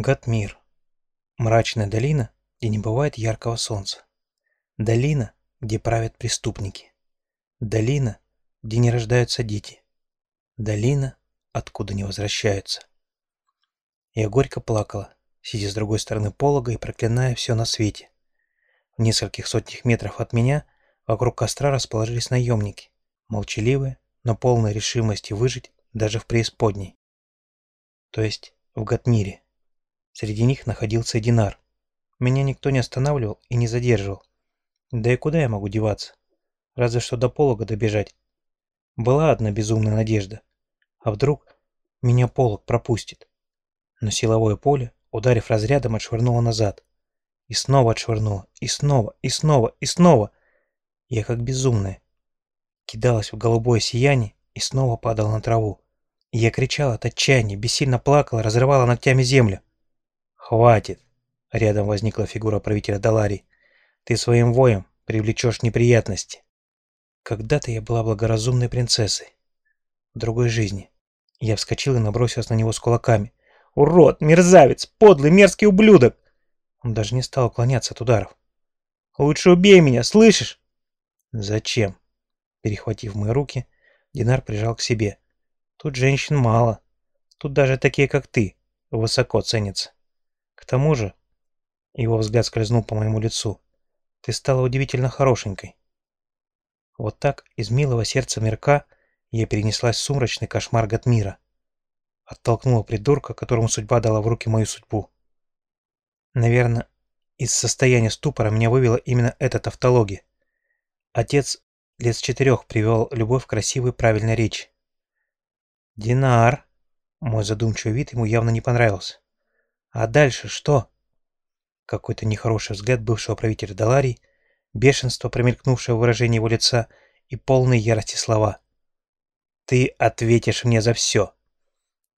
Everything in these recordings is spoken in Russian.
Гатмир. Мрачная долина, где не бывает яркого солнца. Долина, где правят преступники. Долина, где не рождаются дети. Долина, откуда не возвращаются. Я горько плакала, сидя с другой стороны полога и проклиная все на свете. В нескольких сотнях метров от меня вокруг костра расположились наемники, молчаливые, но полные решимости выжить даже в преисподней. То есть в Гатмире. Среди них находился Динар. Меня никто не останавливал и не задерживал. Да и куда я могу деваться? Разве что до полога добежать. Была одна безумная надежда. А вдруг меня полог пропустит? Но силовое поле, ударив разрядом, отшвырнуло назад. И снова отшвырнуло, и снова, и снова, и снова. Я как безумная. Кидалась в голубое сияние и снова падала на траву. Я кричала от отчаяния, бессильно плакала, разрывала ногтями землю. «Хватит!» — рядом возникла фигура правителя Далари. «Ты своим воем привлечешь неприятности». Когда-то я была благоразумной принцессой. В другой жизни. Я вскочил и набросился на него с кулаками. «Урод! Мерзавец! Подлый, мерзкий ублюдок!» Он даже не стал уклоняться от ударов. «Лучше убей меня, слышишь?» «Зачем?» Перехватив мои руки, Динар прижал к себе. «Тут женщин мало. Тут даже такие, как ты, высоко ценятся. К тому же, его взгляд скользнул по моему лицу, ты стала удивительно хорошенькой. Вот так из милого сердца мирка я перенеслась в сумрачный кошмар Гатмира. Оттолкнула придурка, которому судьба дала в руки мою судьбу. Наверное, из состояния ступора меня вывела именно эта тавтология. Отец лет с четырех привел любовь к красивой правильной речи. «Динар!» Мой задумчивый вид ему явно не понравился. А дальше что? Какой-то нехороший взгляд бывшего правителя Даларий, бешенство, промелькнувшее в выражении его лица, и полные ярости слова. «Ты ответишь мне за все.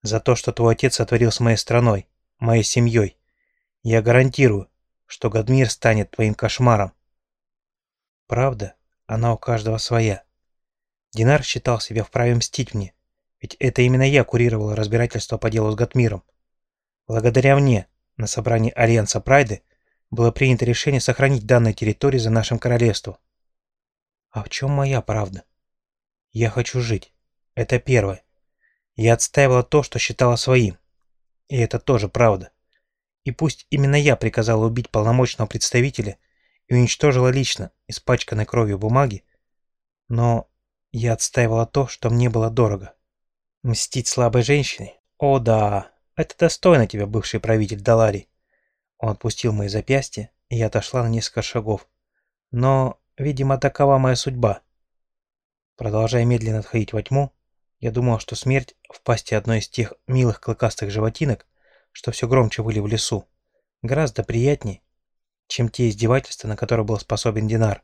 За то, что твой отец сотворил с моей страной, моей семьей. Я гарантирую, что Гадмир станет твоим кошмаром». Правда, она у каждого своя. Динар считал себя вправе мстить мне, ведь это именно я курировал разбирательство по делу с Гатмиром. Благодаря мне на собрании Альянса Прайды было принято решение сохранить данные территории за нашим королевством. А в чем моя правда? Я хочу жить. Это первое. Я отстаивала то, что считала своим. И это тоже правда. И пусть именно я приказала убить полномочного представителя и уничтожила лично испачканной кровью бумаги, но я отстаивала то, что мне было дорого. Мстить слабой женщине? О да, это достойно тебя, бывший правитель Далари. Он отпустил мои запястья, и я отошла на несколько шагов. Но, видимо, такова моя судьба. Продолжая медленно отходить во тьму, я думал, что смерть в пасти одной из тех милых клыкастых животинок, что все громче выли в лесу, гораздо приятнее, чем те издевательства, на которые был способен Динар.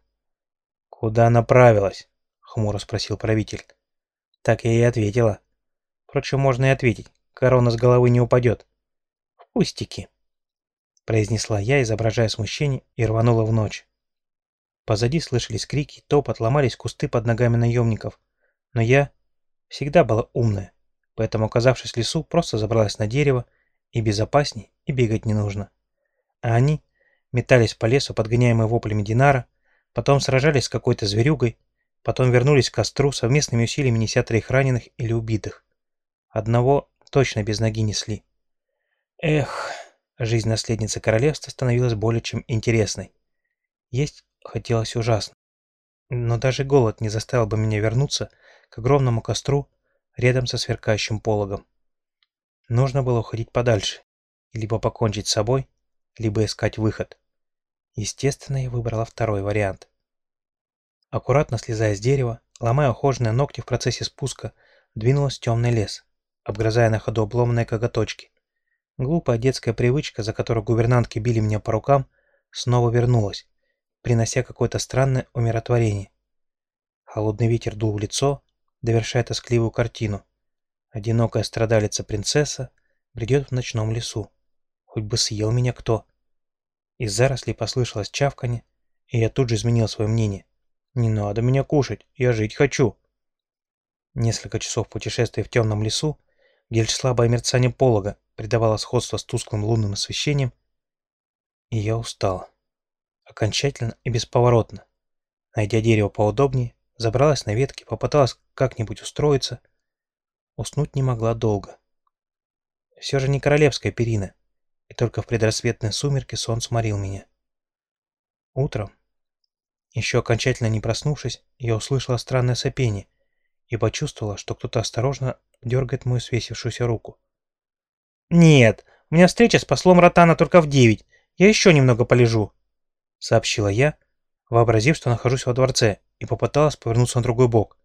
«Куда направилась?» — хмуро спросил правитель. Так я и ответила. Впрочем, можно и ответить корона с головы не упадет. В пустяки, произнесла я, изображая смущение, и рванула в ночь. Позади слышались крики, топот, ломались кусты под ногами наемников. Но я всегда была умная, поэтому, оказавшись в лесу, просто забралась на дерево, и безопасней, и бегать не нужно. А они метались по лесу, подгоняемые воплями Динара, потом сражались с какой-то зверюгой, потом вернулись к костру, совместными усилиями неся троих раненых или убитых. Одного точно без ноги несли. Эх, жизнь наследницы королевства становилась более чем интересной. Есть хотелось ужасно. Но даже голод не заставил бы меня вернуться к огромному костру рядом со сверкающим пологом. Нужно было уходить подальше, либо покончить с собой, либо искать выход. Естественно, я выбрала второй вариант. Аккуратно слезая с дерева, ломая ухоженные ногти в процессе спуска, двинулась в темный лес обгрызая на ходу обломанные коготочки. Глупая детская привычка, за которую гувернантки били меня по рукам, снова вернулась, принося какое-то странное умиротворение. Холодный ветер дул в лицо, довершая тоскливую картину. Одинокая страдалица-принцесса бредет в ночном лесу. Хоть бы съел меня кто. Из зарослей послышалось чавканье, и я тут же изменил свое мнение. «Не надо меня кушать, я жить хочу». Несколько часов путешествия в темном лесу где лишь слабое мерцание полога придавало сходство с тусклым лунным освещением, и я устала. Окончательно и бесповоротно. Найдя дерево поудобнее, забралась на ветки, попыталась как-нибудь устроиться. Уснуть не могла долго. Все же не королевская перина, и только в предрассветные сумерки сон сморил меня. Утром, еще окончательно не проснувшись, я услышала странное сопение и почувствовала, что кто-то осторожно дергает мою свесившуюся руку. «Нет, у меня встреча с послом Ротана только в девять. Я еще немного полежу», — сообщила я, вообразив, что нахожусь во дворце, и попыталась повернуться на другой бок.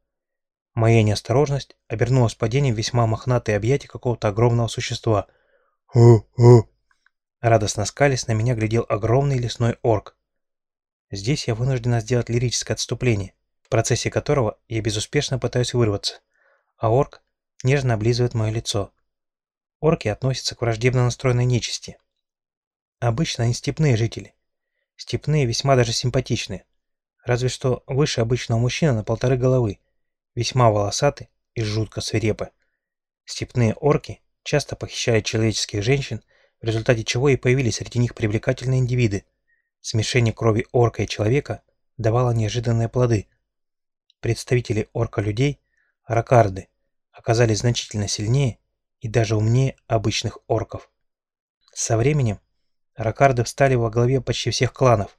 Моя неосторожность обернулась падением весьма мохнатые объятия какого-то огромного существа. «Ху-ху!» Радостно скались на меня глядел огромный лесной орк. Здесь я вынуждена сделать лирическое отступление, процессе которого я безуспешно пытаюсь вырваться, а орк нежно облизывает мое лицо. Орки относятся к враждебно настроенной нечисти. Обычно они степные жители. Степные весьма даже симпатичные, разве что выше обычного мужчины на полторы головы, весьма волосаты и жутко свирепы. Степные орки часто похищали человеческих женщин, в результате чего и появились среди них привлекательные индивиды. Смешение крови орка и человека давало неожиданные плоды. Представители орка-людей, ракарды, оказались значительно сильнее и даже умнее обычных орков. Со временем ракарды встали во главе почти всех кланов.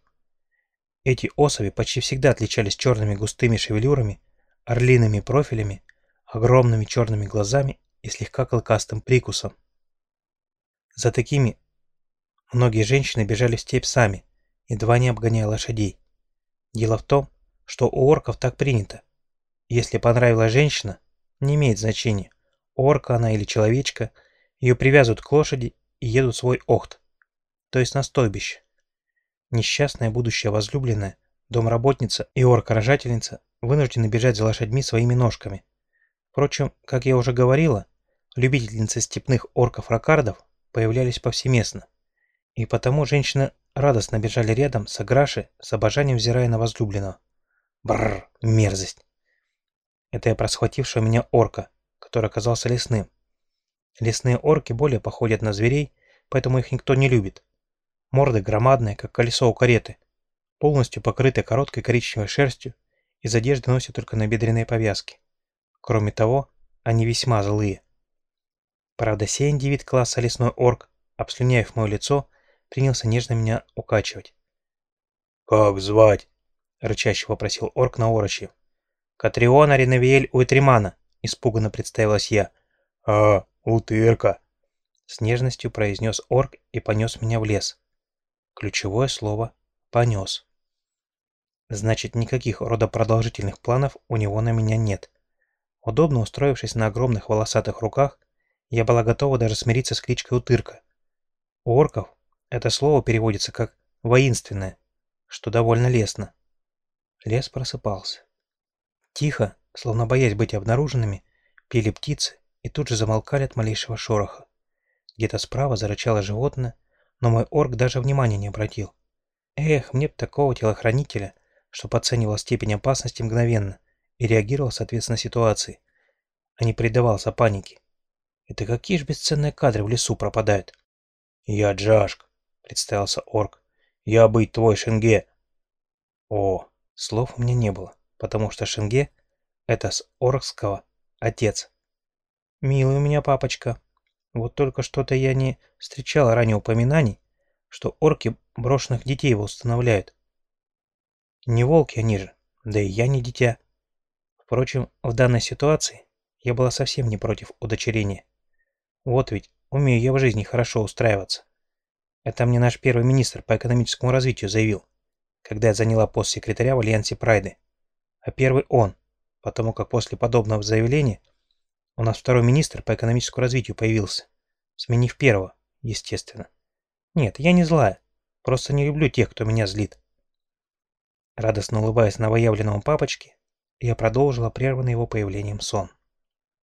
Эти особи почти всегда отличались черными густыми шевелюрами, орлиными профилями, огромными черными глазами и слегка клыкастым прикусом. За такими многие женщины бежали в степь сами, едва не обгоняя лошадей. Дело в том, что у орков так принято. Если понравилась женщина, не имеет значения, орка она или человечка, ее привязывают к лошади и едут в свой охт, то есть на стойбище. Несчастная будущая возлюбленная, домработница и орка-рожательница вынуждены бежать за лошадьми своими ножками. Впрочем, как я уже говорила, любительницы степных орков-ракардов появлялись повсеместно, и потому женщины радостно бежали рядом с Аграши, с обожанием взирая на возлюбленного. Бррр, мерзость. Это я про схватившего меня орка, который оказался лесным. Лесные орки более походят на зверей, поэтому их никто не любит. Морды громадные, как колесо у кареты, полностью покрыты короткой коричневой шерстью, из одежды носят только набедренные повязки. Кроме того, они весьма злые. Правда, сей индивид класса лесной орк, обслюняев мое лицо, принялся нежно меня укачивать. «Как звать?» — рычаще попросил орк на орочи. «Катриона Ренавиэль Уэтримана», — испуганно представилась я. «А, утырка!» — с нежностью произнес орк и понес меня в лес. Ключевое слово «понес». Значит, никаких родопродолжительных планов у него на меня нет. Удобно устроившись на огромных волосатых руках, я была готова даже смириться с кличкой Утырка. У орков это слово переводится как «воинственное», что довольно лестно. Лес просыпался. Тихо, словно боясь быть обнаруженными, пели птицы и тут же замолкали от малейшего шороха. Где-то справа зарычало животное, но мой орк даже внимания не обратил. Эх, мне б такого телохранителя, что оценивал степень опасности мгновенно и реагировал соответственно ситуации, а не предавался панике. Это какие ж бесценные кадры в лесу пропадают. «Я Джашк», — представился орк. «Я быть твой Шенге». О, слов у меня не было, потому что Шенге — это с оркского «отец». «Милый у меня папочка. Вот только что-то я не встречал ранее упоминаний, что орки брошенных детей восстановляют. Не волки они же, да и я не дитя. Впрочем, в данной ситуации я была совсем не против удочерения. Вот ведь умею я в жизни хорошо устраиваться. Это мне наш первый министр по экономическому развитию заявил, когда я заняла пост секретаря в Альянсе Прайды. А первый он, потому как после подобного заявления у нас второй министр по экономическому развитию появился, сменив первого, естественно. Нет, я не злая, просто не люблю тех, кто меня злит. Радостно улыбаясь новоявленному папочке, я продолжила прерванный его появлением сон.